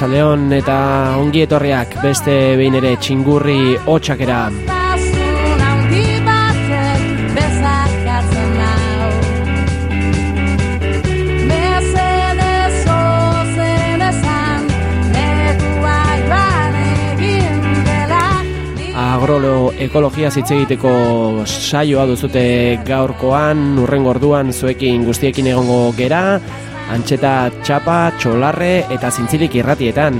Arratsaldeon eta ongi etorriak beste behin ere txingurri hotxakera. Dela. Agrolo ekologia hitz egiteko saioa duzute gaurkoan, urrengo orduan zuekin guztiekin egongo gera, antxeta txapa, txolarre eta zintzilik irratietan.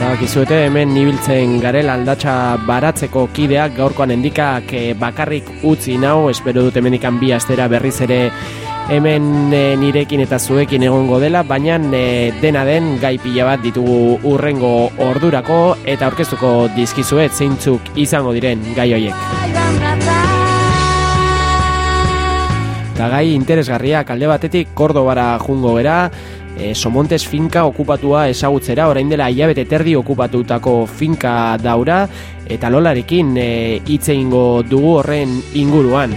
Bakizuete hemen ibiltzen garela aldatxa baratzeko kideak gaurkoan endikak eh, bakarrik utzi nau, espero dut hemenikan bi astera berriz ere hemen eh, nirekin eta zuekin egongo dela, baina eh, dena den gai pila bat ditugu urrengo ordurako eta aurkeztuko dizkizuet zeintzuk izango diren gai hoiek. Eta gai interesgarriak alde batetik Kordobara jungo gera, e, Somontes finka okupatua ezagutzera, orain dela hilabete terdi okupatutako finka daura, eta lolarekin e, hitz egingo dugu horren inguruan.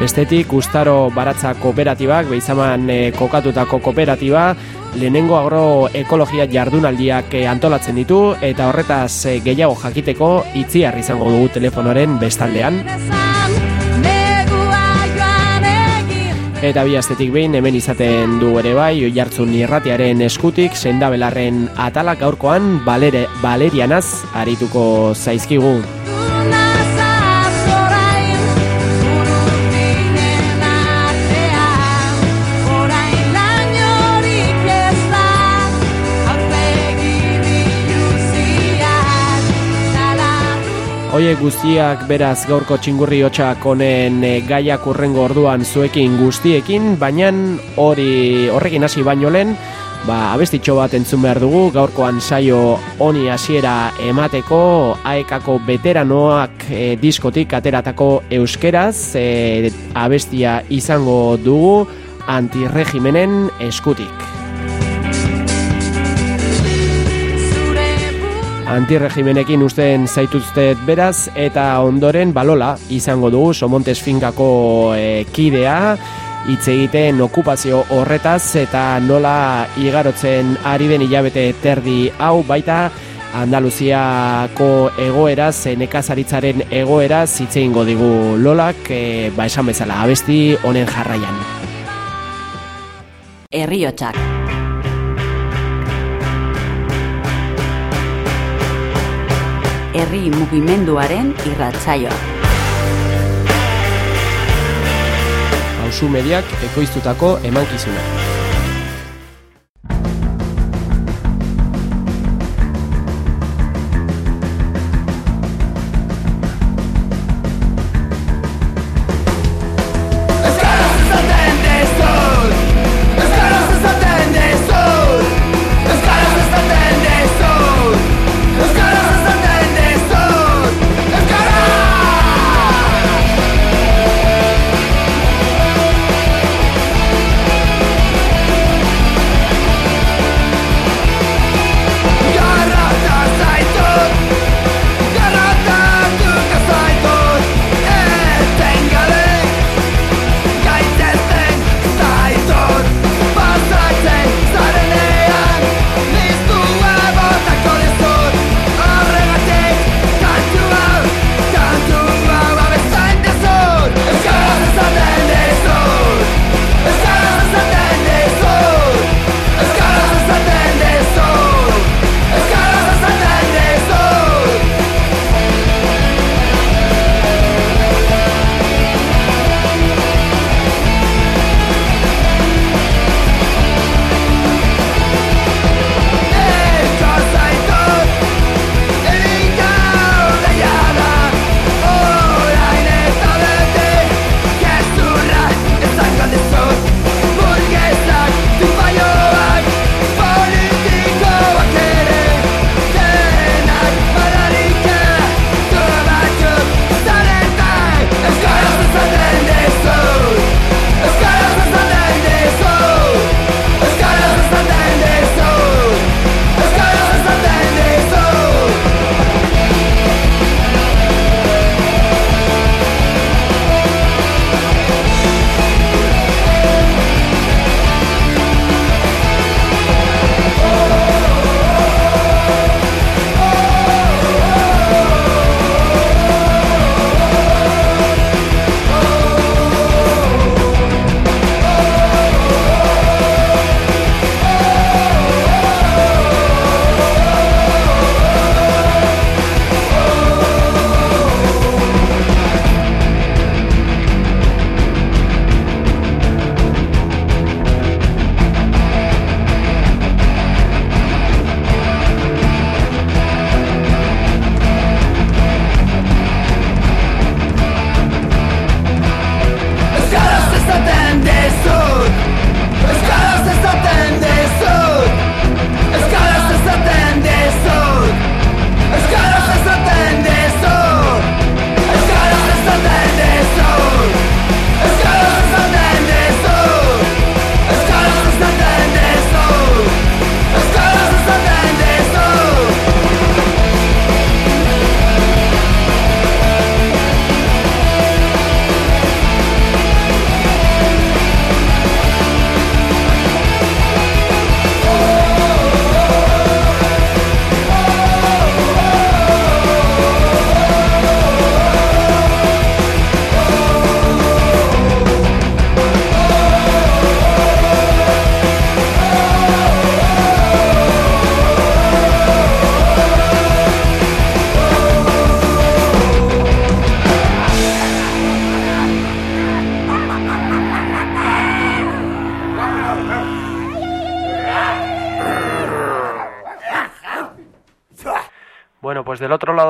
Bestetik, Ustaro Baratza Kooperatibak, behizaman e, kokatutako kooperatiba, lehenengo agroekologia jardunaldiak e, antolatzen ditu, eta horretaz e, gehiago jakiteko itziar izango dugu telefonoaren bestaldean. Eta bi astetik behin hemen izaten du ere bai Oihartzun irratiaren eskutik sendabelarren atalak gaurkoan balere, balerianaz arituko zaizkigu. Oie guztiak beraz gaurko txingurri hotxak honen e, gaiak urrengo orduan zuekin guztiekin, baina hori horrekin hasi baino lehen, ba, abestitxo bat entzun behar dugu, gaurkoan saio honi hasiera emateko, aekako veteranoak e, diskotik ateratako euskeraz, e, abestia izango dugu antirregimenen eskutik. Antirregimenekin usten zaituztet beraz eta ondoren balola izango dugu Somontes finkako e, kidea hitz egiten okupazio horretaz eta nola igarotzen ari den hilabete terdi hau baita Andaluziako egoeraz, e, nekazaritzaren egoeraz hitz egingo digu Lolak, e, ba esan bezala abesti honen jarraian. Herriotsak. Herri mugimenduaren irratsaioa. Hauzu mediak ekoiztutako emankizuna.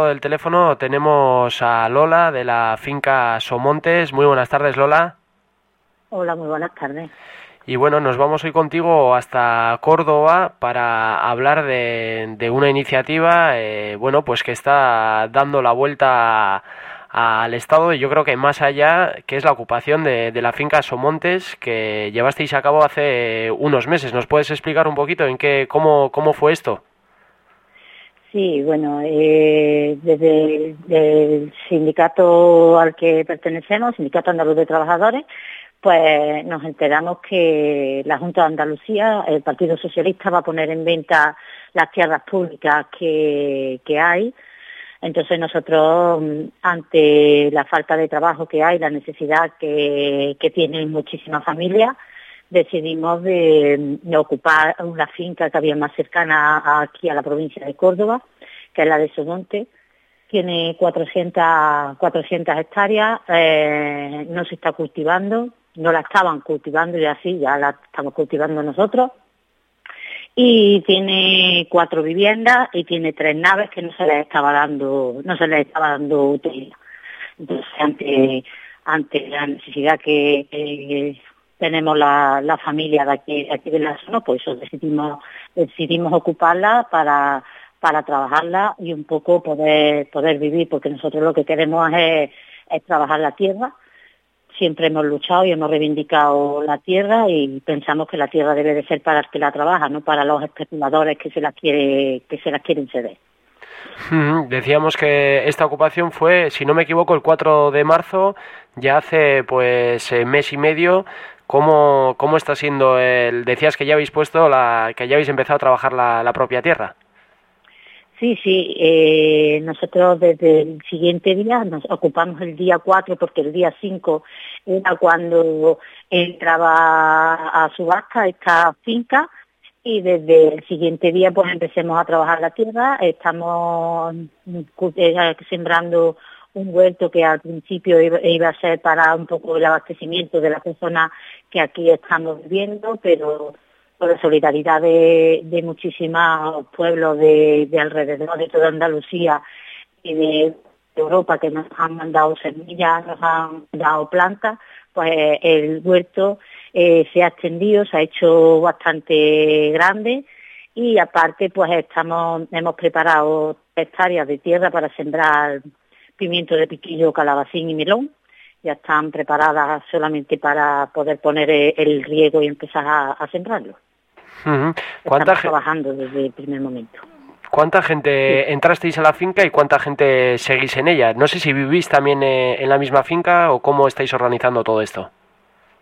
Lado del teléfono tenemos a Lola de la finca Somontes. Muy buenas tardes, Lola. Hola, muy buenas tardes. Y bueno, nos vamos hoy contigo hasta Córdoba para hablar de, de una iniciativa, eh, bueno, pues que está dando la vuelta al Estado y yo creo que más allá, que es la ocupación de, de la finca Somontes que llevasteis a cabo hace unos meses. ¿Nos puedes explicar un poquito en qué, cómo, cómo fue esto? Sí, bueno, eh, desde el sindicato al que pertenecemos, Sindicato Andaluz de Trabajadores, pues nos enteramos que la Junta de Andalucía, el Partido Socialista, va a poner en venta las tierras públicas que, hay. Entonces nosotros, ante la falta de trabajo que hay, la necesidad que tienen muchísimas familias, decidimos de, ocupar una finca que había más cercana aquí a la provincia de Córdoba, que es la de Somonte. Tiene 400, 400 hectáreas, eh, no se está cultivando, no la estaban cultivando y así ya la estamos cultivando nosotros. Y tiene cuatro viviendas y tiene tres naves que no se les estaba dando, no se les estaba dando utilidad. Entonces, ante, ante la necesidad que tenemos la, la familia de aquí, aquí de la zona, pues eso decidimos, decidimos ocuparla para, para trabajarla y un poco poder, poder vivir, porque nosotros lo que queremos es, es trabajar la tierra. Siempre hemos luchado y hemos reivindicado la tierra y pensamos que la tierra debe de ser para el que la trabaja, no para los especuladores que se la quiere, que se la quieren ceder. Decíamos que esta ocupación fue, si no me equivoco, el 4 de marzo, ya hace pues eh, mes y medio. ¿Cómo, cómo está siendo el...? Decías que ya habéis puesto, la, que ya habéis empezado a trabajar la, la propia tierra. Sí, sí, eh, nosotros desde el siguiente día nos ocupamos el día 4 porque el día 5 era cuando entraba a subasta esta finca y desde el siguiente día pues empecemos a trabajar la tierra, estamos eh, sembrando un huerto que al principio iba, a ser para un poco el abastecimiento de las personas que aquí estamos viviendo, pero por la solidaridad de, muchísimos pueblos de, de alrededor de toda Andalucía y de Europa que nos han mandado semillas, nos han dado plantas, pues el huerto eh, se ha extendido, se ha hecho bastante grande y aparte pues estamos hemos preparado hectáreas de tierra para sembrar pimiento de piquillo, calabacín y melón. Ya están preparadas solamente para poder poner eh, el riego y empezar a, a sembrarlo. Ujú. ¿Cuánta, Estamos trabajando desde el primer momento. ¿Cuánta gente entrasteis a la finca y cuánta gente seguís en ella? No sé si vivís también eh, en la misma finca o cómo estáis organizando todo esto.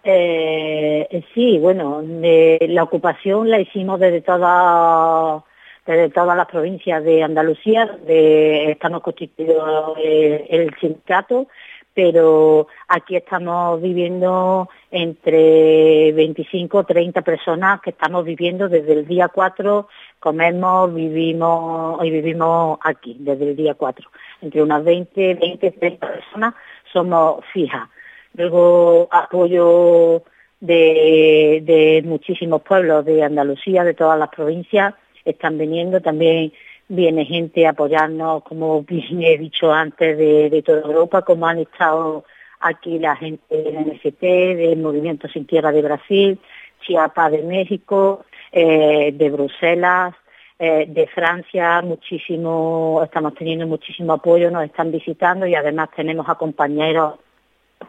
Eh, sí, bueno, de- la ocupación la hicimos desde toda, desde todas las provincias de Andalucía, estamos constituidos eh, el sindicato, pero aquí estamos viviendo entre 25 o 30 personas que estamos viviendo desde el día 4, comemos, vivimos y vivimos aquí desde el día 4. Entre unas 20, 20, 30 personas somos fijas. Luego apoyo de, de muchísimos pueblos de Andalucía, de todas las provincias, están viniendo. También viene gente a apoyarnos, como bien he dicho antes, de, de toda Europa, como han estado aquí la gente del NFT, del Movimiento Sin Tierra de Brasil, Chiapas de México, eh, de Bruselas, eh, de Francia, muchísimo, estamos teniendo muchísimo apoyo, nos están visitando y además tenemos a compañeros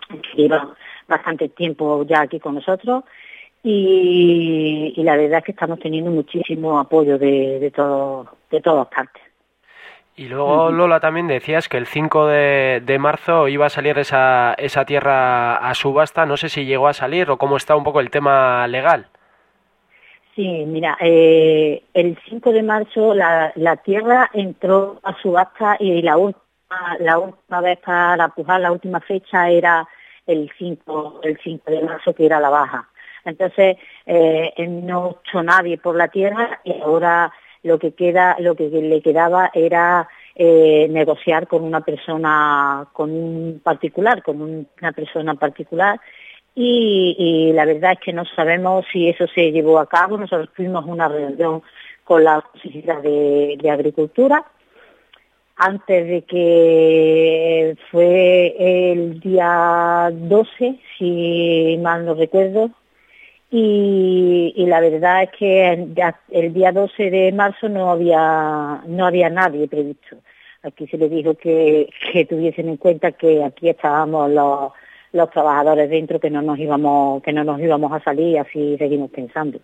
que llevan bastante tiempo ya aquí con nosotros y, y la verdad es que estamos teniendo muchísimo apoyo de, de, todo, de todas partes. Y luego, Lola, también decías que el 5 de, de marzo iba a salir esa, esa tierra a subasta. No sé si llegó a salir o cómo está un poco el tema legal. Sí, mira, eh, el 5 de marzo la, la tierra entró a subasta y la última, la última vez para pujar, la última fecha era el 5, el 5 de marzo, que era la baja. Entonces, eh, no echó nadie por la tierra y ahora lo que queda, lo que le quedaba era eh, negociar con una persona, con un particular, con un- una persona particular y, y la verdad es que no sabemos si eso se llevó a cabo. Nosotros tuvimos una reunión con la Consejería de, de Agricultura antes de que fue el día 12, si mal no recuerdo, y, la verdad es que el día 12 de marzo no había, no había nadie previsto. Aquí se le dijo que, que tuviesen en cuenta que aquí estábamos los, los trabajadores dentro, que no nos íbamos, que no nos íbamos a salir, así seguimos pensando.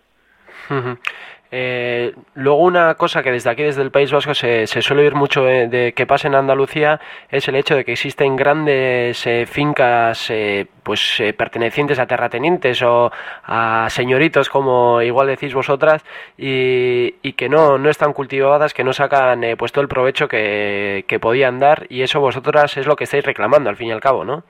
Eh, luego una cosa que desde aquí, desde el País Vasco, se, suele oír mucho eh, de que pasa en Andalucía es el hecho de que existen grandes eh, fincas eh, pues eh, pertenecientes a terratenientes o a señoritos, como igual decís vosotras, y, y que no, no están cultivadas, que no sacan eh, pues todo el provecho que, que podían dar, y eso vosotras es lo que estáis reclamando al fin y al cabo, ¿no?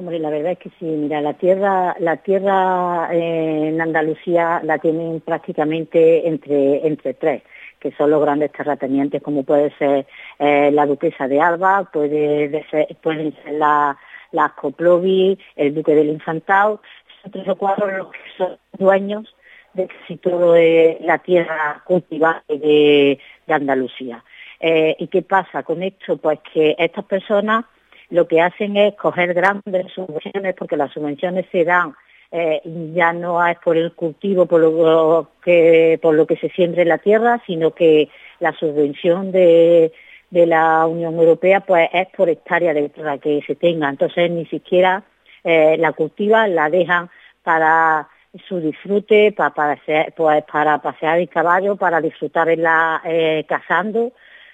Hombre, la verdad es que sí, mira, la tierra, la tierra eh, en Andalucía la tienen prácticamente entre, entre tres, que son los grandes terratenientes, como puede ser eh, la duquesa de Alba, puede de ser, pueden ser la, la Coplovi, el duque del Infantado, son tres o cuatro los que son dueños de casi toda la tierra cultivada de, de Andalucía. Eh, ¿Y qué pasa con esto? Pues que estas personas lo que hacen es coger grandes subvenciones, porque las subvenciones se dan eh, ya no es por el cultivo, por lo que por lo que se siembre la tierra, sino que la subvención de, la Unión Europea pues es por hectárea de tierra que se tenga. Entonces ni siquiera eh, la cultivan, la dejan para su disfrute, pues, para pasear el caballo, para disfrutar eh, cazando,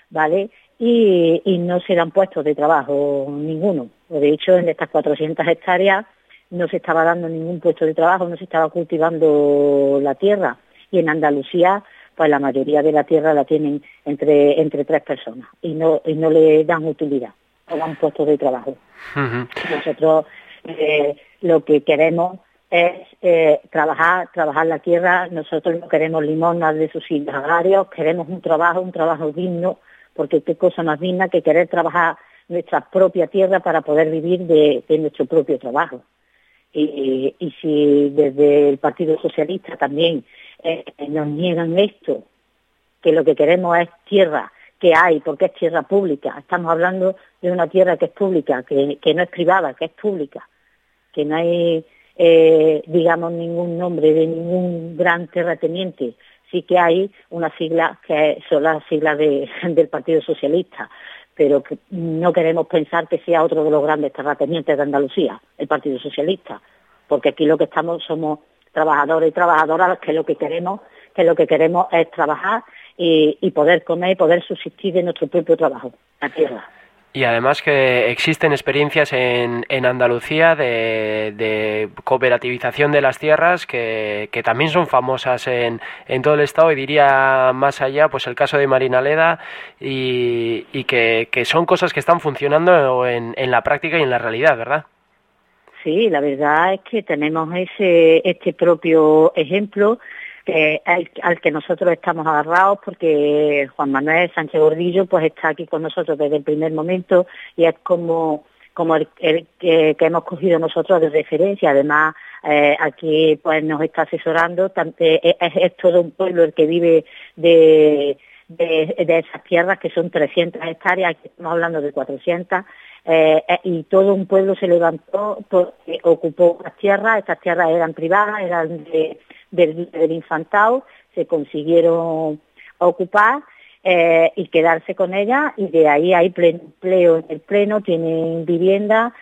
¿vale? Y, y no se dan puestos de trabajo ninguno. De hecho, en estas 400 hectáreas no se estaba dando ningún puesto de trabajo, no se estaba cultivando la tierra. Y en Andalucía, pues la mayoría de la tierra la tienen entre, entre tres personas y no, y no le dan utilidad, no dan puestos de trabajo. Nosotros eh, lo que queremos es eh, trabajar, trabajar la tierra, nosotros no queremos limonas de subsidios agrarios, queremos un trabajo, un trabajo digno, porque qué cosa más digna que querer trabajar nuestra propia tierra para poder vivir de, nuestro propio trabajo. Y, si desde el Partido Socialista también eh, nos niegan esto, que lo que queremos es tierra que hay, porque es tierra pública. Estamos hablando de una tierra que es pública, que, que no es privada, que es pública, que no hay, eh, digamos, ningún nombre de ningún gran terrateniente. Sí que hay unas siglas que son las siglas de- del Partido Socialista, pero que no queremos pensar que sea otro de los grandes terratenientes de Andalucía, el Partido Socialista, porque aquí lo que estamos somos trabajadores y trabajadoras que lo que queremos que lo que queremos es trabajar y, y poder comer y poder subsistir de nuestro propio trabajo, la tierra. Y además que existen experiencias en, en Andalucía de, cooperativización de las tierras que, que también son famosas en, en todo el estado y diría más allá pues el caso de Marinaleda y, y que, que son cosas que están funcionando en, en la práctica y en la realidad, ¿verdad? Sí, la verdad es que tenemos ese este propio ejemplo que al, que nosotros estamos agarrados porque Juan Manuel Sánchez Gordillo pues está aquí con nosotros desde el primer momento y es como como el, el que, hemos cogido nosotros de referencia. Además, eh, aquí pues nos está asesorando, eh, es, es todo un pueblo el que vive de, de, esas tierras que son 300 hectáreas, estamos hablando de 400, eh, eh, y todo un pueblo se levantó, porque ocupó las tierras, estas tierras eran privadas, eran de- del, del infantado, se consiguieron ocupar eh, y quedarse con ellas y de ahí hay pleno empleo en el pleno, tienen vivienda,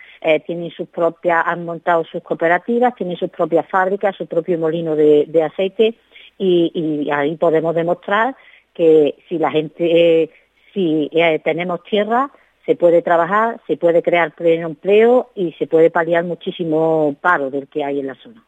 tienen sus propias, han montado sus cooperativas, tienen sus propias fábricas, su propio molino de, de aceite y ahí podemos demostrar que si la gente, si eh, tenemos tierra, se puede trabajar, se puede crear pleno empleo y se puede paliar muchísimo paro del que hay en la zona.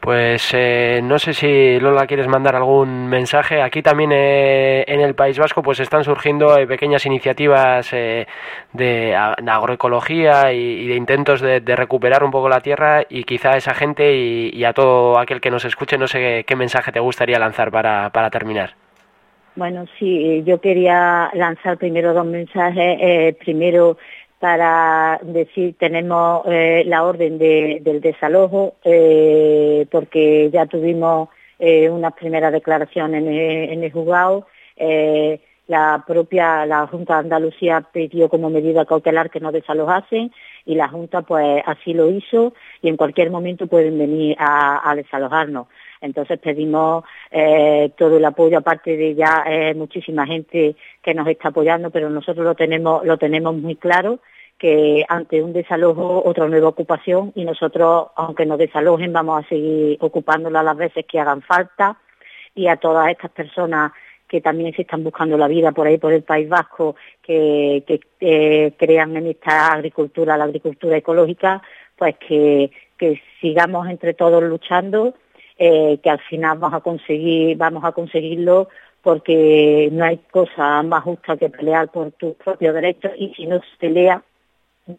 Pues eh, no sé si Lola quieres mandar algún mensaje. Aquí también eh, en el País Vasco pues están surgiendo eh, pequeñas iniciativas eh, de, agroecología y, de intentos de, recuperar un poco la tierra y quizá a esa gente y, a todo aquel que nos escuche no sé qué, qué mensaje te gustaría lanzar para, para terminar. Bueno, sí, yo quería lanzar primero dos mensajes. Eh, primero, para decir, tenemos eh, la orden de- del desalojo, eh, porque ya tuvimos eh, unas primeras declaraciones en el, juzgado. Eh, la propia, la Junta de Andalucía pidió como medida cautelar que no desalojasen y la Junta pues así lo hizo y en cualquier momento pueden venir a, desalojarnos. Entonces pedimos todo el apoyo, aparte de ya muchísima gente que nos está apoyando, pero nosotros lo tenemos, lo tenemos muy claro que ante un desalojo otra nueva ocupación y nosotros, aunque nos desalojen, vamos a seguir ocupándola las veces que hagan falta. Y a todas estas personas que también se están buscando la vida por ahí, por el País Vasco, que, que eh, crean en esta agricultura, la agricultura ecológica, pues que, que sigamos entre todos luchando, eh, que al final vamos a conseguir, vamos a conseguirlo porque no hay cosa más justa que pelear por tus propios derechos y si no se pelea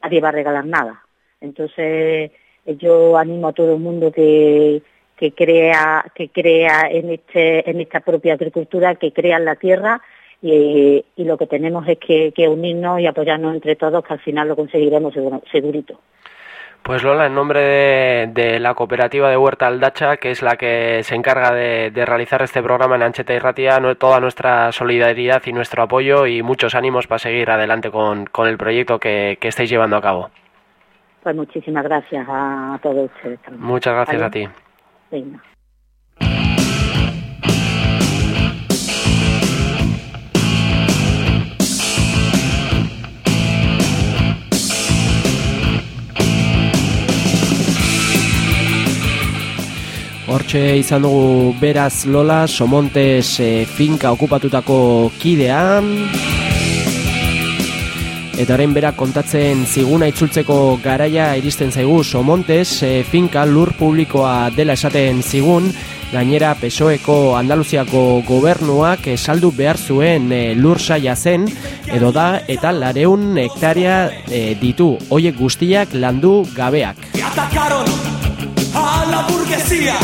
nadie va a regalar nada. Entonces eh, yo animo a todo el mundo que, que crea que crea en este en esta propia agricultura, que crea en la tierra y, y lo que tenemos es que, que unirnos y apoyarnos entre todos, que al final lo conseguiremos seguro- segurito. Pues Lola, en nombre de, de la cooperativa de Huerta Aldacha, que es la que se encarga de, de realizar este programa en Ancheta y Ratia, no- toda nuestra solidaridad y nuestro apoyo y muchos ánimos para seguir adelante con, con el proyecto que, que estáis llevando a cabo. Pues muchísimas gracias a, todos ustedes también. Muchas gracias ¿Vale? a ti. Venga. Hortxe izan dugu beraz Lola, Somontes e, finka okupatutako kidean. Eta orain berak kontatzen ziguna itzultzeko garaia iristen zaigu Somontes e, finka lur publikoa dela esaten zigun, gainera PSOEko Andaluziako gobernuak saldu behar zuen e, lur saia zen, edo da eta lareun hektaria e, ditu, hoiek guztiak landu gabeak. y atacaron a la burguesía.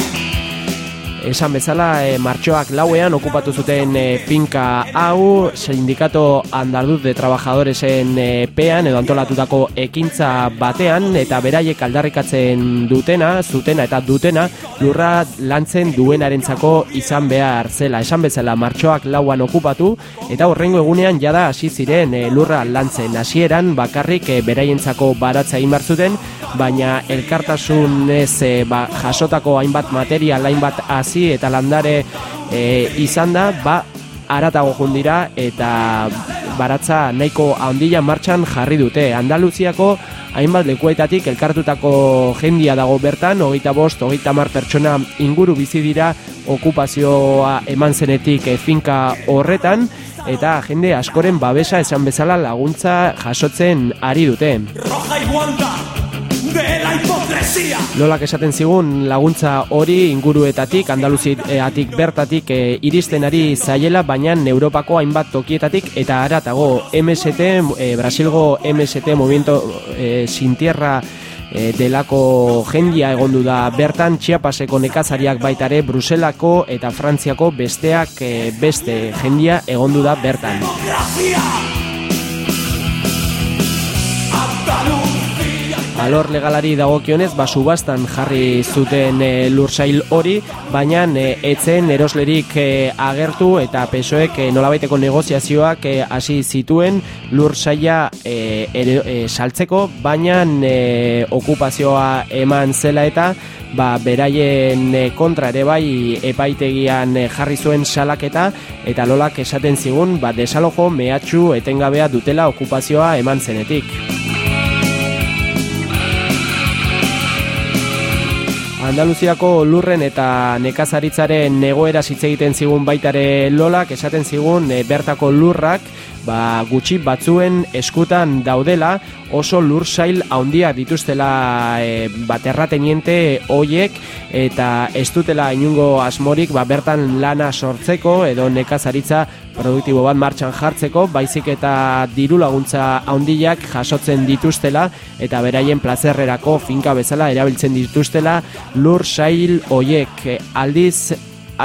Esan bezala, e, martxoak lauean okupatu zuten e, finka hau, sindikato andaluz de trabajadoresen e, pean edo antolatutako ekintza batean eta beraiek aldarrikatzen dutena, zutena eta dutena lurra lantzen duenarentzako izan behar zela. Esan bezala, martxoak lauan okupatu eta horrengo egunean jada hasi ziren e, lurra lantzen hasieran bakarrik e, beraientzako baratza egin zuten, baina elkartasunez e, ba, jasotako hainbat material, hainbat hasi eta landare e, izan da, ba, aratago jundira eta baratza nahiko handia martxan jarri dute. Andaluziako hainbat lekuetatik elkartutako jendia dago bertan, hogeita bost, hogeita mar pertsona inguru bizi dira okupazioa eman zenetik e, finka horretan, eta jende askoren babesa esan bezala laguntza jasotzen ari dute. Roja de la hipocresía. Lolak esaten zigun laguntza hori inguruetatik, Andaluziatik bertatik e, iristen ari zaiela, baina Europako hainbat tokietatik eta aratago MST, e, Brasilgo MST Movimiento e, Sin Tierra e, delako jendia egondu da bertan Chiapaseko nekazariak baitare Bruselako eta Frantziako besteak e, beste jendia egondu da bertan. Alor legalari dagokionez, ba, subastan jarri zuten e, lursail hori, baina e, etzen eroslerik e, agertu eta pesoek e, nolabaiteko negoziazioak hasi zituen lursaila e, e, saltzeko, baina e, okupazioa eman zela eta ba, beraien kontra ere bai epaitegian jarri zuen salaketa eta lolak esaten zigun ba, desalojo mehatxu etengabea dutela okupazioa eman zenetik. Andaluziako lurren eta nekazaritzaren egoera hitz egiten zigun baitare lolak, esaten zigun e, bertako lurrak ba, gutxi batzuen eskutan daudela oso lur sail handia dituztela e, baterrateniente hoiek eta ez dutela inungo asmorik ba, bertan lana sortzeko edo nekazaritza produktibo bat martxan jartzeko, baizik eta diru laguntza handiak jasotzen dituztela eta beraien plazerrerako finka bezala erabiltzen dituztela lur sail hoiek. Aldiz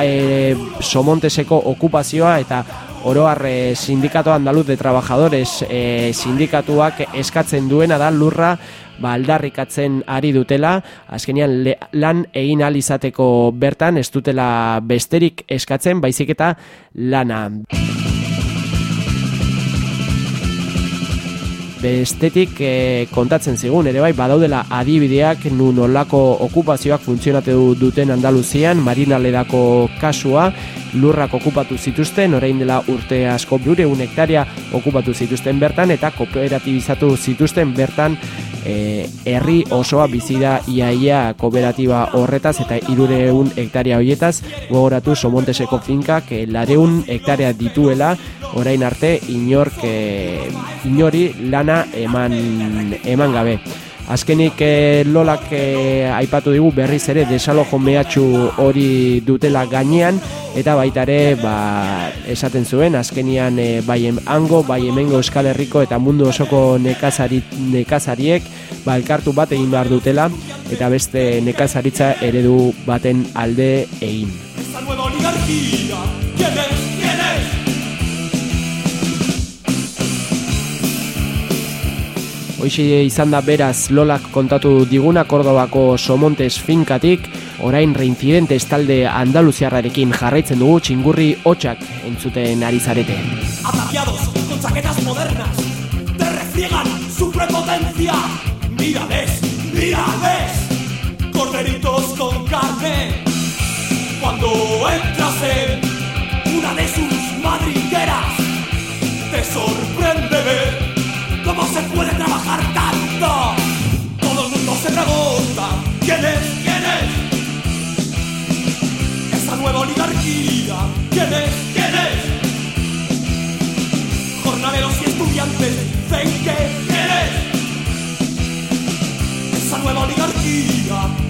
e, Somonteseko okupazioa eta oroar e, sindikato andaluz de trabajadores e, sindikatuak eskatzen duena da lurra ba, aldarrikatzen ari dutela, azkenean le, lan egin ahal izateko bertan ez dutela besterik eskatzen, baizik eta lana. Bestetik e, kontatzen zigun, ere bai, badaudela adibideak nun olako okupazioak funtzionatu duten Andaluzian, Marina Ledako kasua, lurrak okupatu zituzten, orain dela urte asko bureun hektaria okupatu zituzten bertan, eta kooperatibizatu zituzten bertan e, herri osoa bizi da iaia kooperatiba horretaz eta irureun hektaria hoietaz gogoratu Somonteseko finkak e, lareun hektaria dituela orain arte inork e, inori lana eman, eman gabe. Azkenik e, lolak e, aipatu digu berriz ere desalojo mehatxu hori dutela gainean eta baita ere ba, esaten zuen azkenian e, bai hango, bai hemengo Euskal Herriko eta mundu osoko nekazari, nekazariek ba, elkartu bat egin behar dutela eta beste nekazaritza eredu baten alde egin. Hoxe izan da beraz Lolak kontatu diguna Kordobako Somontes finkatik, orain reincidentes talde Andaluziarrarekin jarraitzen dugu txingurri hotxak entzuten ari zarete. Ataviados con chaquetas modernas, te refriegan su prepotencia. Mírales, mírales, corderitos con carne. Cuando entras en una de sus madrigueras, te sorprende ver cómo se puede trabajar tanto. Todo el mundo se pregunta, ¿quién es? ¿Quién es? Esa nueva oligarquía, ¿quién es? ¿Quién es? jornaleros y estudiantes dicen que quién es esa nueva oligarquía.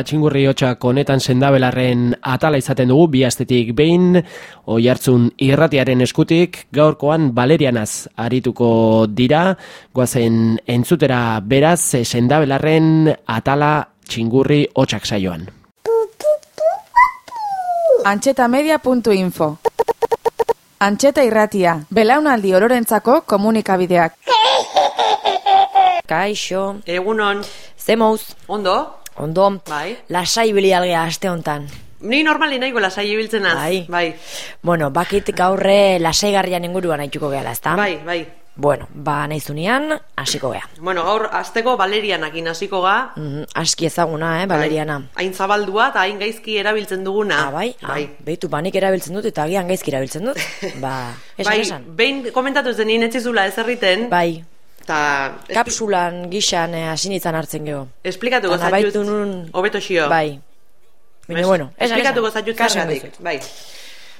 Eta txingurri hotxak honetan sendabelarren atala izaten dugu bi astetik behin oihartzun irratiaren eskutik gaurkoan Valerianaz arituko dira goazen entzutera beraz sendabelarren atala txingurri hotxak saioan. Antxetamedia.info Antxeta irratia, belaunaldi ororentzako komunikabideak. Kaixo, Egunon, ze mouz? ondo? Ondo, Bai. lasai bili algea aste hontan. Ni normali nahiko lasai ibiltzen az. Bai. bai. Bueno, bakit gaurre lasaigarrian inguruan haituko gehala, ezta? Bai, bai. Bueno, ba nahizunean, hasiko gea. Bueno, gaur azteko Valerianakin hasiko ga. Mhm, aski ezaguna, eh, Valeriana. Bai. Hain zabaldua eta hain gaizki erabiltzen duguna. Ah, bai? Bai. Ah, beitu, banik erabiltzen dut eta agian gaizki erabiltzen dut. ba, esan, bai, esan. behin komentatu zen nien etzizula ezerriten. Bai, Ta, kapsulan gixan eh, hasi nintzen hartzen geho. zaitut. nun- Hobeto xio. Bai. Baina, bueno, zaitut Kasu zergatik. Bai.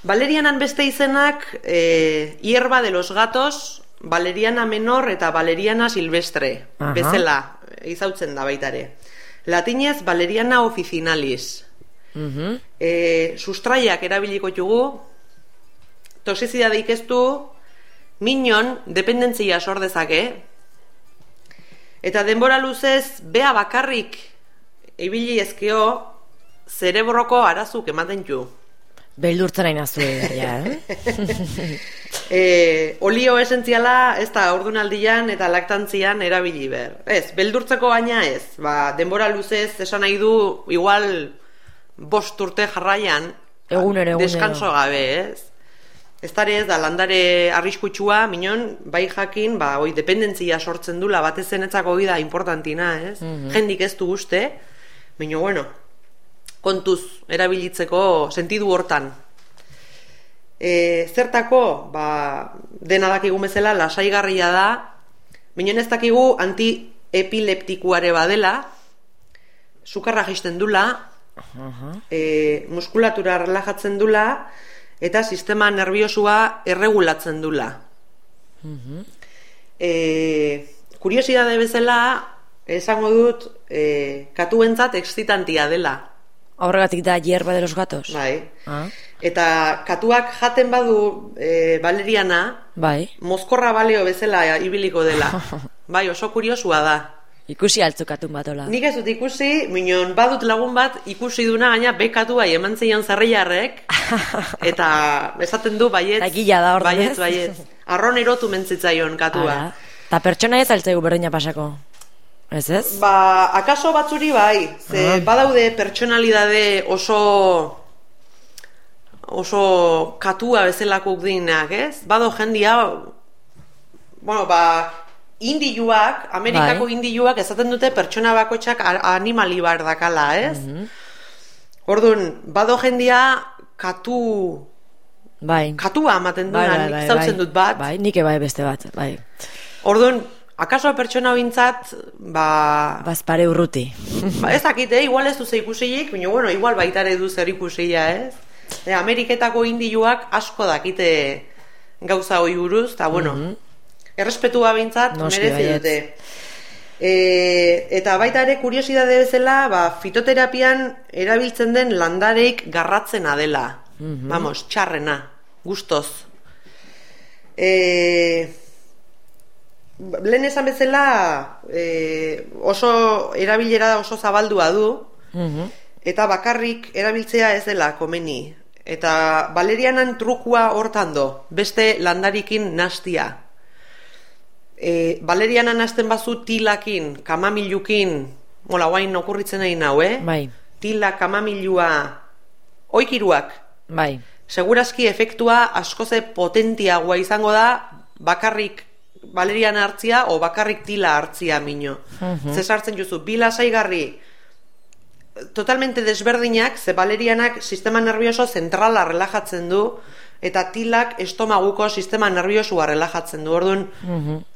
Valerianan beste izenak eh, hierba de los gatos, Valeriana menor eta Valeriana silvestre. Aha. Bezala, izautzen da baitare. Latinez Valeriana officinalis. Mhm. E, sustraiak erabiliko jugu, toxizidade ikestu, minon, dependentzia sor dezake, eta denbora luzez, bea bakarrik ibili ezkeo, zerebroko arazuk ematen ju. Beldurtzen nahi nazu ja, eh? E, olio esentziala ez da ordunaldian eta laktantzian erabili ber. Ez, beldurtzeko baina ez. Ba, denbora luzez esan nahi du igual bost urte jarraian Egunero, egunero. deskanso gabe, ez? Ez dare ez da landare arriskutsua, minon, bai jakin, ba, oi, dependentzia sortzen dula, batez zenetzako hori da importantina, ez? Mhm. Jendik ez du uste, baina, bueno, kontuz erabilitzeko sentidu hortan. E, zertako, ba, dena dakigu bezala, lasaigarria da, Minen ez dakigu antiepileptikuare badela, sukarra jaisten dula, e, muskulatura relajatzen dula, eta sistema nerviosua erregulatzen dula. E, kuriosidade bezala, esango dut, e, katuentzat excitantia dela. Horregatik da hierba de los gatos. Bai. Ah, Eta katuak jaten badu e, valeriana, bai. mozkorra baleo bezala ibiliko dela. bai, oso kuriosua da. Ikusi altzukatun bat hola. Nik ez dut ikusi, minon badut lagun bat ikusi duna gaina bekatu bai eman zeian zarriarrek, eta esaten du baietz, Eta gila da, orduan, baietz, baietz. Arron erotu mentzitzaion katua. Ara. Ta pertsona ez altzegu berdina pasako. Ez ez? Ba, akaso batzuri bai, ze Ah. badaude pertsonalidade oso oso katua bezalako dinak, ez? Bado jendia bueno, ba indiluak, Amerikako Bai. indiluak esaten dute pertsona bakoitzak animali bar dakala, ez? Orduan, bado jendia katu Bai. katua ematen Bai, duena, bai, nik bai, zautzen bai. dut bat. Bai, nik bai beste bat, bai. Orduan, akaso pertsona bintzat, ba, Bazpare urruti. Ba, ez dakit, eh? igual ez du ikusiik, baina, bueno, igual baitare du zer ikusia, ez? E, Ameriketako indiluak asko dakite gauza hoi buruz, eta, bueno, errespetua bintzat, Noski, merezi dute. E, eta baita ere, kuriosidade bezala, ba, fitoterapian erabiltzen den landareik garratzena dela. Vamos, txarrena, gustoz. E, lehen esan bezala e, oso erabilera oso zabaldua du eta bakarrik erabiltzea ez dela komeni eta valerianan trukua hortan do beste landarikin nastia e, valerianan nasten bazu tilakin kamamilukin mola guain okurritzen nahi nau, eh? Bai. tila kamamilua oikiruak Bai. Segurazki efektua askoze potentiagoa izango da bakarrik valerian hartzia o bakarrik tila hartzia mino. Ze sartzen juzu, bi lasaigarri totalmente desberdinak, ze valerianak sistema nervioso zentrala relajatzen du, eta tilak estomaguko sistema nerviosua relajatzen du. Orduan,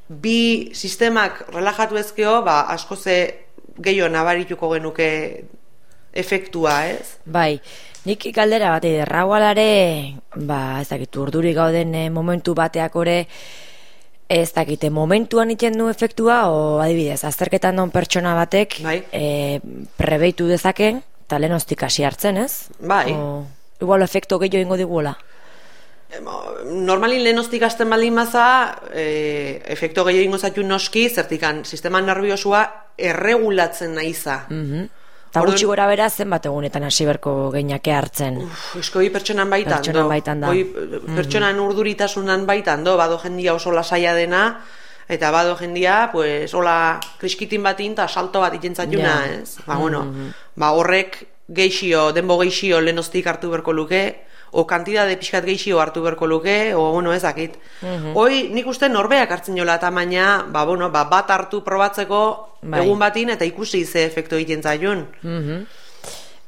bi sistemak relajatu ezkeo, ba, askoze gehiago nabarituko genuke efektua, ez? Bai, nik galdera bat erraualare, ba, ez dakit, urduri gauden eh, momentu bateak ore, ez dakite, momentuan iten du efektua, o adibidez, azterketan don pertsona batek, Bai. eh, prebeitu dezaken, eta lehenostik hasi hartzen, ez? Bai. O, igual efektu gehiago ingo diguela. normalin lehenostik hasten baldin maza, e, efekto gehiago ingo zaitu noski, zertikan sistema nerviosua erregulatzen naiza. Mhm. Eta gutxi gora bera zenbat egunetan hasi berko geinake hartzen. Uf, esko bi pertsonan baitan Pertsonan do. baitan da. Hoi, pertsonan urduritasunan baitan do, bado jendia oso lasaia dena, eta bado jendia, pues, hola, kriskitin batin, eta salto bat ikentzatuna, Ja. ez? Ba, bueno, ba, horrek geixio, denbo geixio lehenostik hartu berko luke, o kantidade pixkat geixio hartu berko luke, o, bueno, ez dakit. Hoi, nik uste norbeak hartzen jola tamaina, ba, bueno, ba, bat hartu probatzeko Bai. egun batin, eta ikusi ze efektu egiten zaion.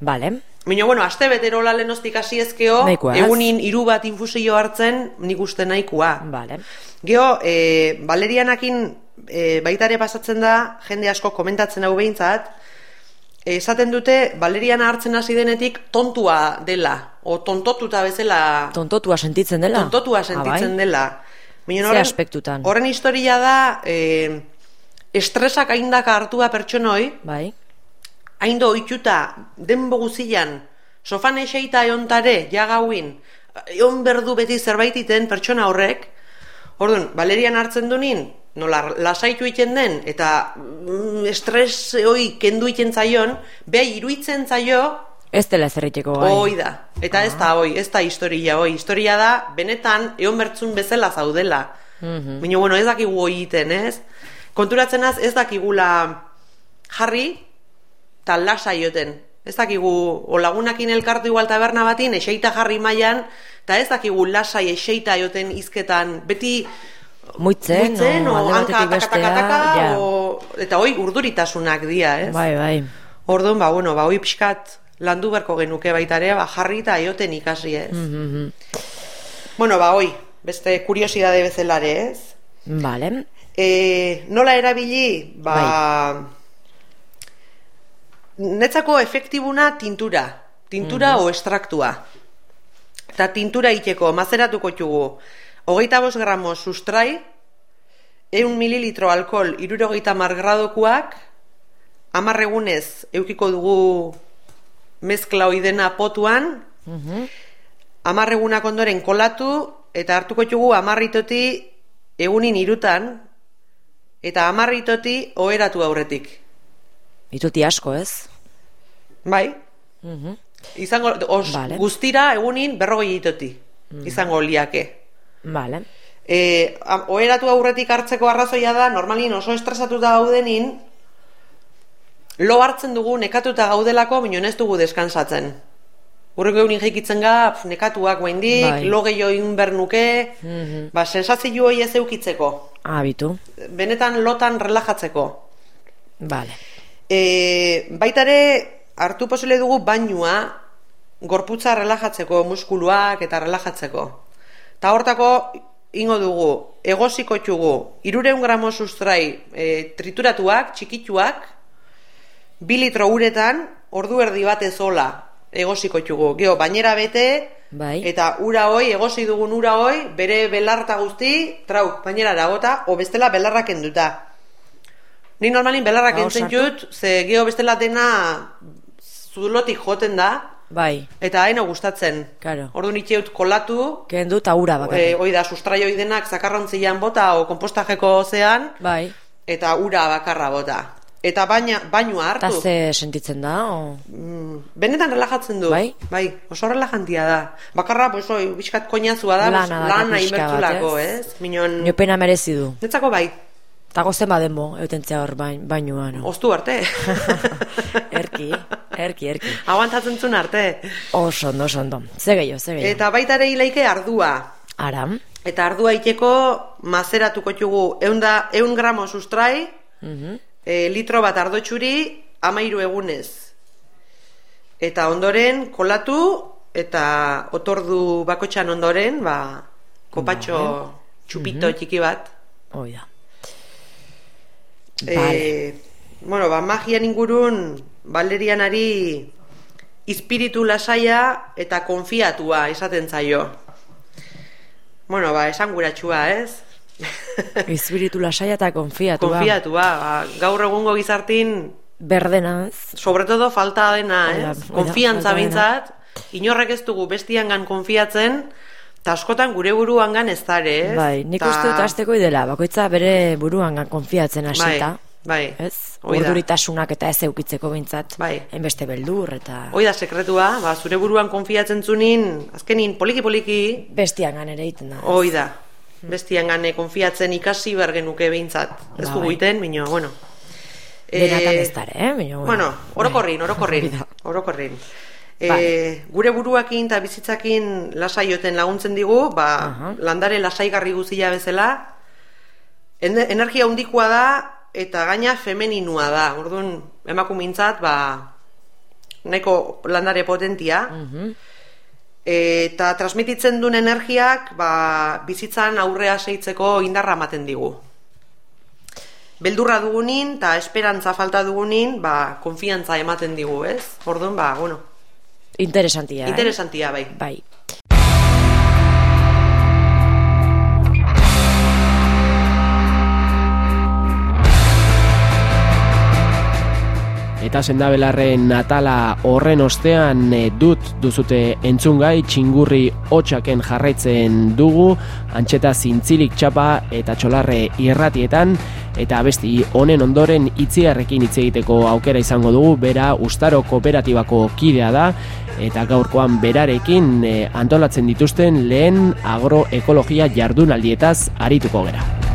Vale. Baina, bueno, aste beterola lehenostik hasi ezkeo, egunin hiru bat infusio hartzen, nik uste nahikoa. Vale. Geo, e, valerianakin e, baitare pasatzen da, jende asko komentatzen hau behintzat, esaten dute, valeriana hartzen hasi denetik tontua dela, o tontotuta bezala, Tontotua sentitzen dela? tontotua Ah, sentitzen bai? dela. Baina Ze aspektutan? Horren historia da, e, estresak aindaka hartua pertsonoi, Bai. haindo oituta denbo guzian sofan eseita eontare ja gauin eon berdu beti zerbaititen pertsona horrek orduan, valerian hartzen dunin nola lasaitu iten den eta mm, estres hoi kendu iten zaion beha iruitzen zaio Ez dela zerriteko gai. hoi da. Eta ez da hoi, ez da historia hoi. Historia da benetan eon bertzun bezala zaudela. Baina bueno, ez dakigu hoi iten, ez? Konturatzen az ez dakigula jarri eta lasai joten. Ez dakigu, o lagunakin elkartu igual taberna batin, eseita jarri mailan, eta ez dakigu lasai eseita joten izketan, beti Muitzen, muitzen, o, o, hanka, batetik taka, taka, bestera, taka, ja. o, eta hoi urduritasunak dira, ez? Bai, bai. Orduan, ba, bueno, ba, hoi pixkat landu berko genuke baita ere, ba, jarri eta joten ikasi, ez? Mm. Bueno, ba, hoi, beste kuriosidade bezalare, ez? Vale. E, nola erabili, ba... Netzako efektibuna tintura. Tintura o estraktua. Eta tintura iteko, mazeratuko txugu. Hogeita bos gramo sustrai, eun mililitro alkohol irurogeita mar gradokuak, amar egunez eukiko dugu mezkla oidena potuan, amar egunak ondoren kolatu, eta hartuko txugu amarritoti egunin irutan, eta amarritoti oheratu aurretik. Ituti asko, ez? Bai, Mhm. izango, os, Vale. guztira egunin berrogei itoti, izango liake. Vale. E, oheratu aurretik hartzeko arrazoia da, normalin oso estresatuta gaudenin, lo hartzen dugu nekatuta gaudelako, baina ez dugu deskansatzen. Urrengo egunin jaikitzen ga, pf, nekatuak guaindik, Bai. lo gehiago egin behar nuke, Mhm. ba, sensazio hori ez eukitzeko. Abitu. Benetan lotan relajatzeko. Vale. E, baita ere, hartu posible dugu bainua, gorputza relajatzeko, muskuluak eta relajatzeko. Ta hortako, ingo dugu, egosiko txugu, irureun gramo sustrai e, trituratuak, txikituak, bi litro uretan, ordu erdi batez hola, egosiko txugu. Geo, bainera bete, Bai. eta ura hoi, egosi dugun ura hoi, bere belarta guzti, trau, bainera dagota, o bestela belarra kenduta. Ni normalin belarrak entzen jut, ze geho bestela dena zulotik joten da, Bai. eta haino gustatzen. Claro. Ordu nitxeut kolatu, Kendu eta ura e, bakarrik. hoi da sustraio denak zakarrontzian bota o kompostajeko zean, Bai. eta ura bakarra bota. Eta baina, bainua Eta hartu. ze sentitzen da, o... Mm, benetan relajatzen du. Bai? Bai, oso relajantia da. Bakarra, pues, oi, bizkat koinazua da, Lana pues, lana inbertzulako, ez? ez? Minon, Nio pena merezi du. netzako bai, Eta gozen badenbo, eutentzea hor bain, bainua, no? oztu arte. erki, erki, erki. Aguantatzen zuen arte. Oso ondo, oso ondo. Ze gehiago, ze gehiago. Eta baita ere hilaike ardua. Ara, Eta ardua iteko mazeratuko txugu eunda, eun gramo sustrai, mhm, e, litro bat ardo txuri, amairu egunez. Eta ondoren kolatu, eta otordu bakotxan ondoren, ba, kopatxo txupito txiki bat. hoi da. E, Vale. bueno, ba, magian ingurun, balerianari espiritu lasaia eta konfiatua esaten zaio. Bueno, ba, esan ez? Espiritu lasaia eta konfiatua. Konfiatua, ba, gaur egungo gizartin, Berdena, ez? sobre todo falta dena, ez? hoi da, Konfiantza bintzat, inorrek ez dugu bestiangan konfiatzen, eta askotan gure buruangan ez dare, ez? Bai, nik Ta- uste dut asteko idela, bakoitza bere buruan konfiatzen hasita. Bai, bai. Ez? Urduritasunak eta ez eukitzeko bintzat. Bai. Hainbeste beldur eta Hoi da sekretua, ba, zure buruan konfiatzen zunin, azkenin poliki-poliki, bestiangan ere egiten da. hoi da. Bestiangan eh, konfiatzen ikasi bergenuke behintzat. Ez Ba, dugu bai. bino, bueno. Denatan Eh, ez dara, eh? Baina, Bueno, orokorrin, bai. orokorrin, orokorrin. E, Bai. gure buruakin eta bizitzakin lasaioten laguntzen digu, ba, Aha. landare lasaigarri guzia bezala, en, energia handikoa da eta gaina femeninua da. Orduan, emakumintzat, ba, nahiko landare potentia. Mhm. Eta transmititzen duen energiak ba, bizitzan aurrea seitzeko indarra ematen digu. Beldurra dugunin eta esperantza falta dugunin, ba, konfiantza ematen digu, ez? Orduan, ba, bueno, Interesantia, eh? interesantia bai. Bai. Eta sendabelarren Natala horren ostean e, dut duzute entzungai txingurri hotxaken jarraitzen dugu antxeta zintzilik txapa eta txolarre irratietan eta besti honen ondoren itziarrekin hitz egiteko aukera izango dugu bera Ustaro Kooperatibako kidea da eta gaurkoan berarekin e, antolatzen dituzten lehen agroekologia jardunaldietaz arituko gera.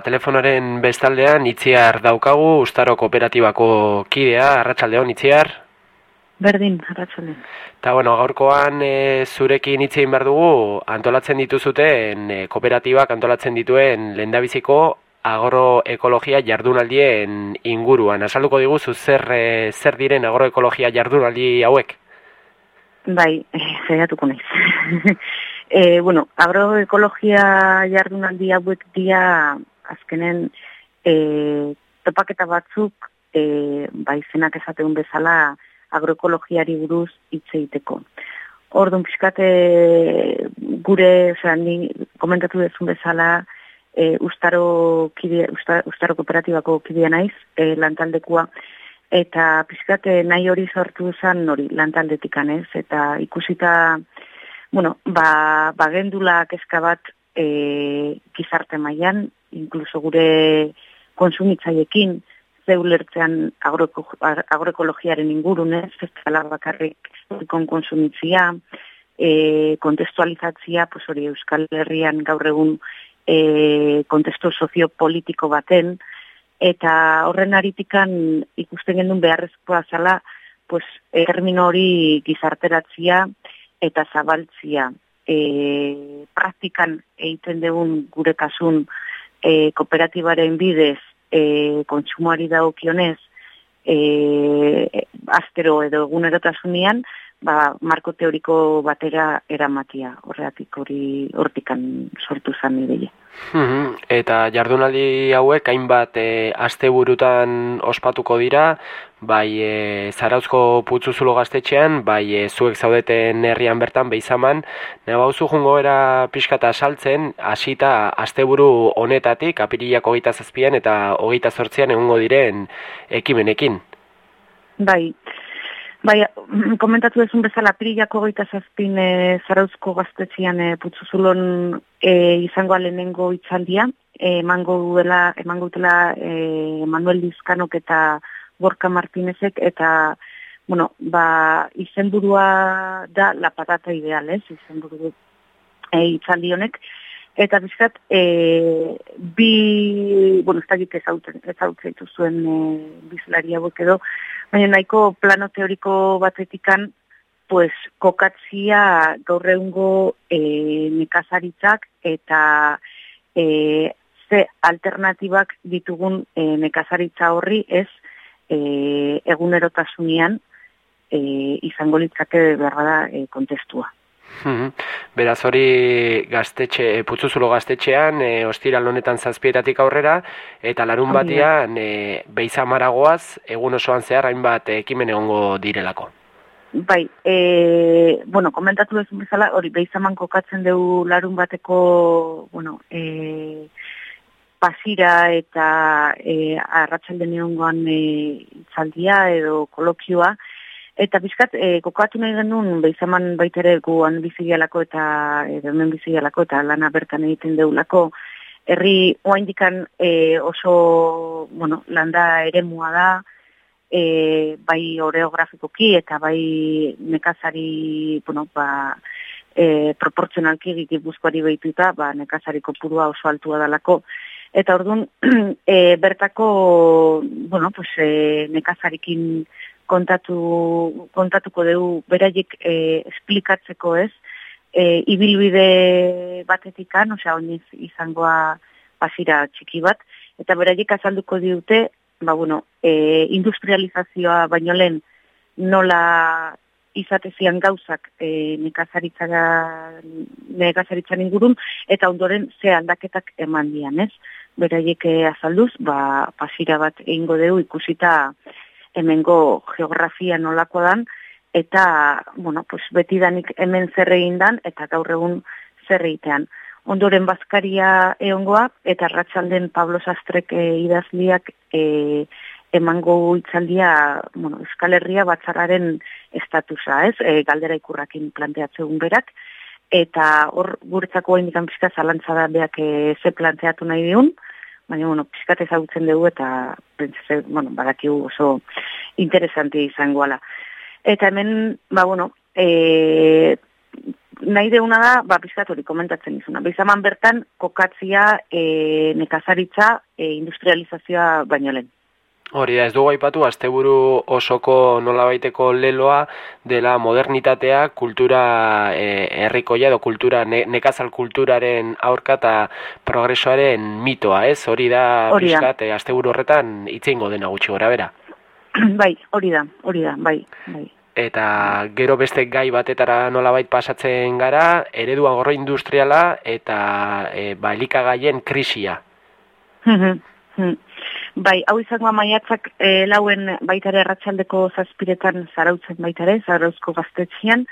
Beno, telefonoren bestaldean itziar daukagu, Ustaro Kooperatibako kidea, arratsaldeon itziar. Berdin, arratzalen. Eta, bueno, gaurkoan e, zurekin hitz egin behar dugu, antolatzen dituzuten, e, kooperatibak antolatzen dituen lehendabiziko agroekologia jardunaldien inguruan. Azalduko diguzu zer, e, zer diren agroekologia jardunaldi hauek? Bai, saiatuko naiz. e, bueno, agroekologia jardunaldi hauek dia azkenen e, topaketa batzuk e, bai zenak esateun bezala agroekologiari buruz hitz egiteko. Orduan pixkate gure, osea, ni komentatu dezun bezala, e, ustaro, kide, usta, ustaro kooperatibako kidea naiz, e, lantaldekua, eta pixkate nahi hori sortu zen hori lantaldetik ez, eta ikusita, bueno, ba, bagendula kezka bat e, gizarte mailan, inkluso gure konsumitzaiekin, ze ulertzean agroeko, agroekologiaren ingurunez, ez dela bakarrik kon konsumitzia, e, kontestualizatzia, pues hori Euskal Herrian gaur egun e, kontestu soziopolitiko baten, eta horren aritikan ikusten genuen beharrezkoa zala, pues, e, termino hori gizarteratzia eta zabaltzia. E, praktikan egiten dugun gure kasun e, kooperatibaren bidez e, kontsumoari dagokionez e, astero edo egunerotasunean, ba, marko teoriko batera eramatia, horreatik hori hortikan sortu zan ideia. Mhm, Eta jardunaldi hauek hainbat e, asteburutan ospatuko dira, bai e, Zarauzko Putzuzulo gaztetxean, bai e, zuek zaudeten herrian bertan behizaman, nabauzu jungo era pixkata saltzen, hasita asteburu honetatik, apirilak hogeita zazpian eta hogeita zortzian egongo diren ekimenekin. Bai, bai, komentatu dezun bezala pirilako goita zazpin e, zarauzko gaztetzian e, putzuzulon e, izango lehenengo itzaldia, emango duela, emango dutela e, Manuel Dizkanok eta Gorka Martinezek, eta, bueno, ba, izenburua da la patata ideal, ez, izenburu e, itzaldi honek, Eta bizkat, e, bi, bueno, ez dakit ezauten, ezauten zuen e, bizlari hauek edo, baina nahiko plano teoriko batetikan, pues, kokatzia gaur egungo e, nekazaritzak eta e, ze alternatibak ditugun e, nekazaritza horri ez e, egunerotasunean e, izango litzake behar da e, kontestua. Mhm. Beraz hori gaztetxe, putzuzulo gaztetxean, e, ostiral honetan zazpietatik aurrera, eta larun batian e, beizamaragoaz, egun osoan zehar hainbat ekimen egongo direlako. Bai, e, bueno, komentatu duzun bezala, hori beizaman kokatzen dugu larun bateko, bueno, e, pasira eta e, arratsalden egongoan e, itzaldia edo kolokioa, eta bizkat, e, kokatu nahi genuen beizaman baitere guan bizigialako eta edo hemen bizigialako eta lana bertan egiten deulako, herri oaindikan e, oso, bueno, landa eremua da, e, bai oreografikoki eta bai nekazari, bueno, ba, e, proportzionalki gipuzkoari behituta, ba, nekazari kopurua oso altua dalako. Eta orduan, e, bertako, bueno, pues, e, nekazarikin kontatu, kontatuko dugu beraiek e, esplikatzeko ez, e, ibilbide batetikan, osea, oinez izangoa pasira txiki bat, eta beraiek azalduko diute, ba, bueno, e, industrializazioa baino lehen nola izate zian gauzak e, nekazaritzan ingurun, eta ondoren ze aldaketak eman dian, ez? Beraiek azalduz, ba, pasira bat egingo dugu ikusita hemengo geografia nolako dan, eta, bueno, pues, betidanik hemen zer egin dan, eta gaur egun zer egitean. Ondoren bazkaria eongoa, eta ratxalden Pablo Sastrek e, idazliak e, emango itzaldia, bueno, Euskal Herria batzararen estatusa, ez? E, galdera ikurrakin planteatzegun berak, eta hor guretzako hain dikan pizka zalantza da beak e, ze planteatu nahi diun, baina, bueno, pizkat ezagutzen dugu eta, pentsa, bueno, badakigu oso interesante izango ala. Eta hemen, ba, bueno, e, nahi deuna da, ba, pizkat hori komentatzen izuna. Bizaman bertan, kokatzia e, nekazaritza e, industrializazioa baino lehen. Hori da, ez dugu aipatu, asteburu osoko nolabaiteko leloa dela modernitatea, kultura e, herrikoia edo kultura, ne, nekazal kulturaren aurka eta progresoaren mitoa, ez? Hori da, Hori da. pixkat, e, asteburu horretan itzeingo dena gutxi gora bera. bai, hori da, hori da, bai, bai. Eta gero beste gai batetara nolabait pasatzen gara, eredua gorro industriala eta e, ba, elikagaien krisia. Bai, hau izango maiatzak e, lauen baitare erratzaldeko zazpiretan zarautzen baitare, zarauzko gaztetxian,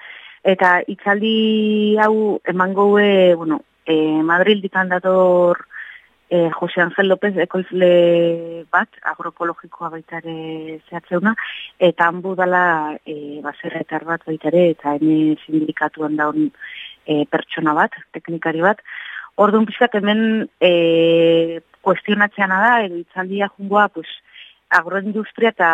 eta itzaldi hau emangoe, bueno, e, Madrid dikan dator e, Jose Angel López ekoizle bat, agroekologikoa baitare zehatzeuna, eta hanbu dala e, baserretar bat baitare, eta hene sindikatuan daun e, pertsona bat, teknikari bat, Orduan pixkat hemen e, kuestionatzeana da, edo itzaldia jungoa, pues, agroindustria eta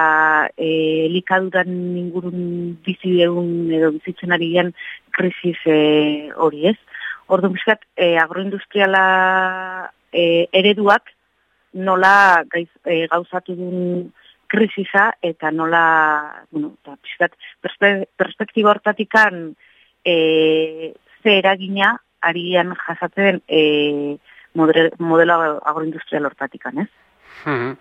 e, elikaduran ingurun bizi deun edo bizitzen ari gian krisis e, hori ez. Orduan pixkat e, agroindustriala e, ereduak nola gaiz, e, gauzatu duen krisisa eta nola, bueno, eta pixkat, perspe, perspektiba hortatikan e, ze eragina arian jasatzen e, modelo agroindustrial hortatikan, ez? Mhm.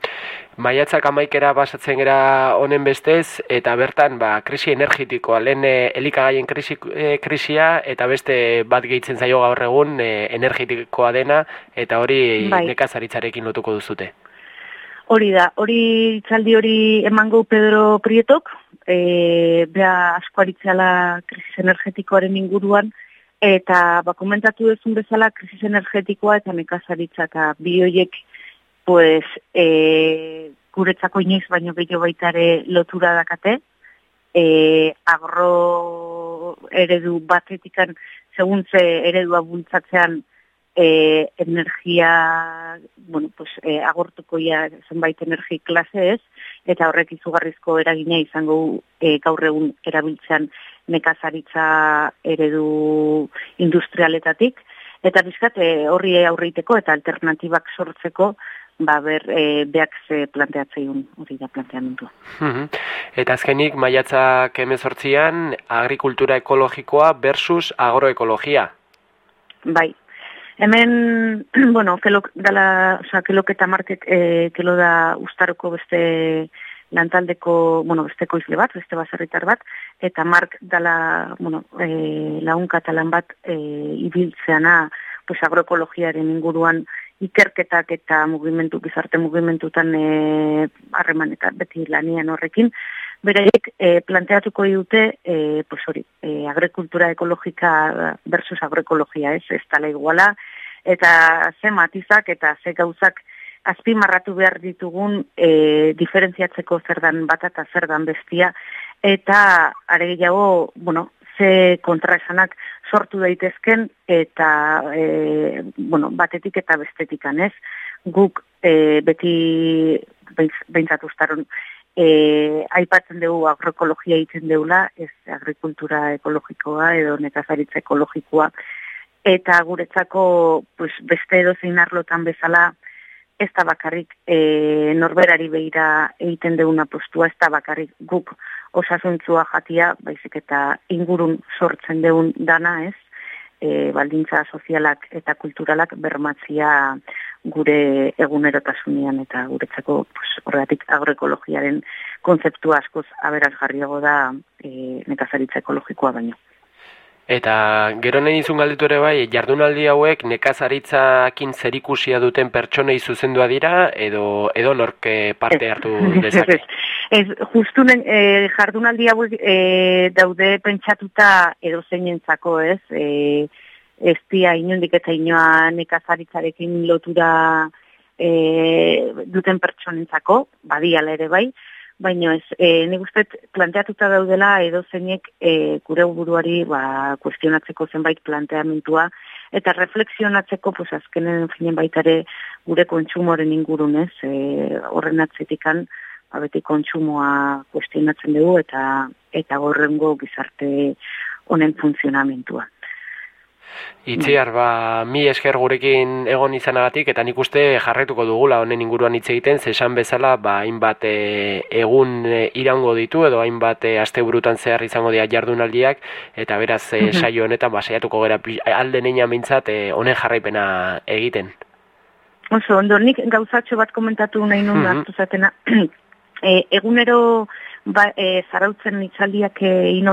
Maiatzak amaikera basatzen gera honen bestez, eta bertan ba, krisi energetikoa, lehen eh, elikagaien krisi, eh, krisia, eta beste bat gehitzen zaio gaur egun eh, energetikoa dena, eta hori Bai. nekazaritzarekin lotuko duzute. Hori da, hori itzaldi hori emango Pedro Prietok, e, bea asko aritzeala krisis energetikoaren inguruan, eta ba, komentatu duzun bezala krisis energetikoa eta nekazaritza eta bi horiek pues, e, guretzako inoiz baino gehiago baita ere lotura dakate, e, agro eredu batetikan segun ze eredua bultzatzean e, energia, bueno, pues, e, agortuko ja zenbait energi klase ez, eta horrek izugarrizko eragina izango e, gaur egun erabiltzean nekazaritza eredu industrialetatik, eta bizkat e, horri aurreiteko eta alternatibak sortzeko ba ber e, beak ze planteatzeiun hori da planteamentua. Mhm. Eta azkenik, maiatzak emezortzian, agrikultura ekologikoa versus agroekologia. Bai. Hemen, bueno, kelok dala, oza, kelok eta market, e, kelo da ustaroko beste lantaldeko, bueno, beste koizle bat, beste baserritar bat, eta mark dala, bueno, e, launka eta lan bat e, ibiltzeana, pues agroekologiaren inguruan ikerketak eta mugimendu, gizarte mugimentutan e, harreman eta beti lanian horrekin, beraiek e, planteatuko dute, e, pues hori, e, agrikultura ekologika versus agroekologia, ez, ez tala iguala, eta ze matizak eta ze gauzak azpimarratu behar ditugun e, diferentziatzeko zer dan bata eta zer dan bestia, eta are gehiago, bueno, ze kontraesanak sortu daitezken eta e, bueno, batetik eta bestetikan, ez? Guk e, beti beintz- behintzat ustaron e, aipatzen dugu agroekologia egiten deula, ez agrikultura ekologikoa edo nekazaritza ekologikoa, eta guretzako pues, beste edozein arlotan bezala ez da bakarrik e, norberari beira egiten deuna postua, ez da bakarrik guk osasuntzua jatia, baizik eta ingurun sortzen deun dana ez, e, baldintza sozialak eta kulturalak bermatzia gure egunerotasunean eta guretzako pues, horregatik agroekologiaren kontzeptua askoz aberazgarriago da e, nekazaritza ekologikoa baino. Eta gero nahi izun galditu ere bai, jardunaldi hauek nekazaritzakin zerikusia duten pertsonei zuzendua dira, edo, edo norke parte hartu dezake. Ez, justu e, jardunaldi hauek e, daude pentsatuta edo zeinentzako, ez? E, ez dia inondik eta inoa nekazaritzarekin lotura e, duten pertsonentzako, badiala ere bai, baina ez, e, nik uste planteatuta daudela edo zeinek e, gure buruari ba, kuestionatzeko zenbait planteamentua, eta reflexionatzeko, pues, azkenen finen baitare gure kontsumoren ingurunez, e, horren atzetikan, ba, beti kontsumoa kuestionatzen dugu, eta eta gorrengo gizarte honen funtzionamentua. Itziar, ba, mi esker gurekin egon izanagatik, eta nik uste jarretuko dugula honen inguruan hitz egiten, ze esan bezala, ba, hainbat e, egun e, iraungo ditu, edo hainbat e, asteburutan zehar izango dira jardunaldiak, eta beraz e, saio honetan, ba, saiatuko gara alde neinan mintzat, e, honen jarraipena egiten. Oso, ondo, nik gauzatxo bat komentatu nahi nun hartu zatena. e, egunero ba, e, zarautzen itzaldiak e, in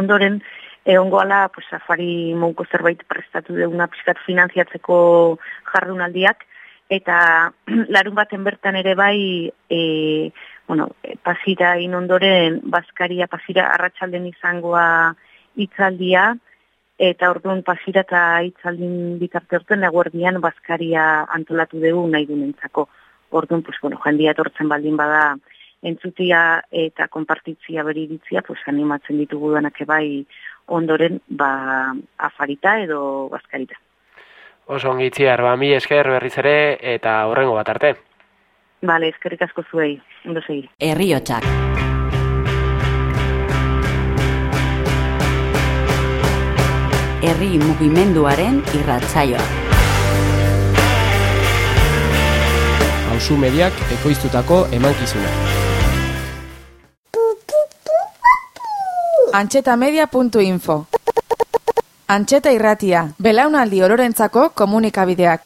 ondoren, egongoala pues, safari mouko zerbait prestatu deuna pixkat finanziatzeko jardunaldiak, eta larun baten bertan ere bai, e, bueno, pasira in ondoren, baskaria pasira arratsalden izangoa itzaldia, eta orduan pasira eta itzaldin bitarte horten eguerdian baskaria antolatu dugu nahi dunentzako. Orduan, pues, bueno, jendia etortzen baldin bada entzutia eta konpartitzia beri iritzia, pues, animatzen ditugu danak bai ondoren ba, afarita edo baskarita. Oso ongi itziar, ba, mi esker berriz ere, eta horrengo bat arte. Bale, eskerrik asko zuei, ondo segi. Herriotsak. Herri mugimenduaren irratsaioa. Hauzu mediak ekoiztutako emankizuna. Antxetamedia.info Antxeta irratia, belaunaldi ororentzako komunikabideak.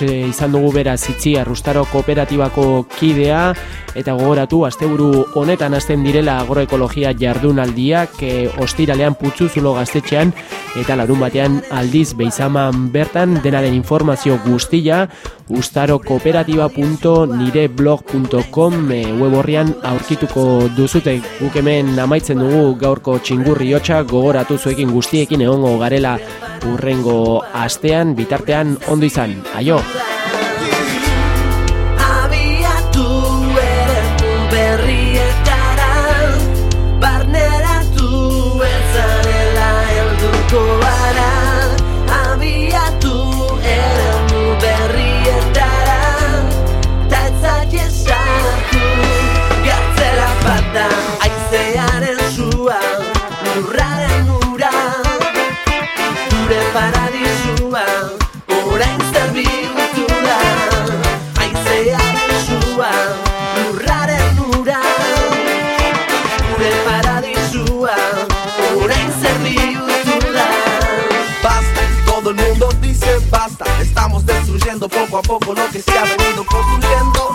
Hortxe izan dugu beraz itziar Rustaro kooperatibako kidea eta gogoratu asteburu honetan hasten direla agroekologia jardunaldiak e, ostiralean putzuzulo gaztetxean eta larun batean aldiz beizaman bertan denaren informazio guztia ustarokooperatiba.nireblog.com e, web horrian aurkituko duzute guk hemen amaitzen dugu gaurko txingurri hotxa gogoratu zuekin guztiekin egongo garela urrengo astean bitartean ondo izan. Aio! 出来 poco a poco lo que se ha venido construyendo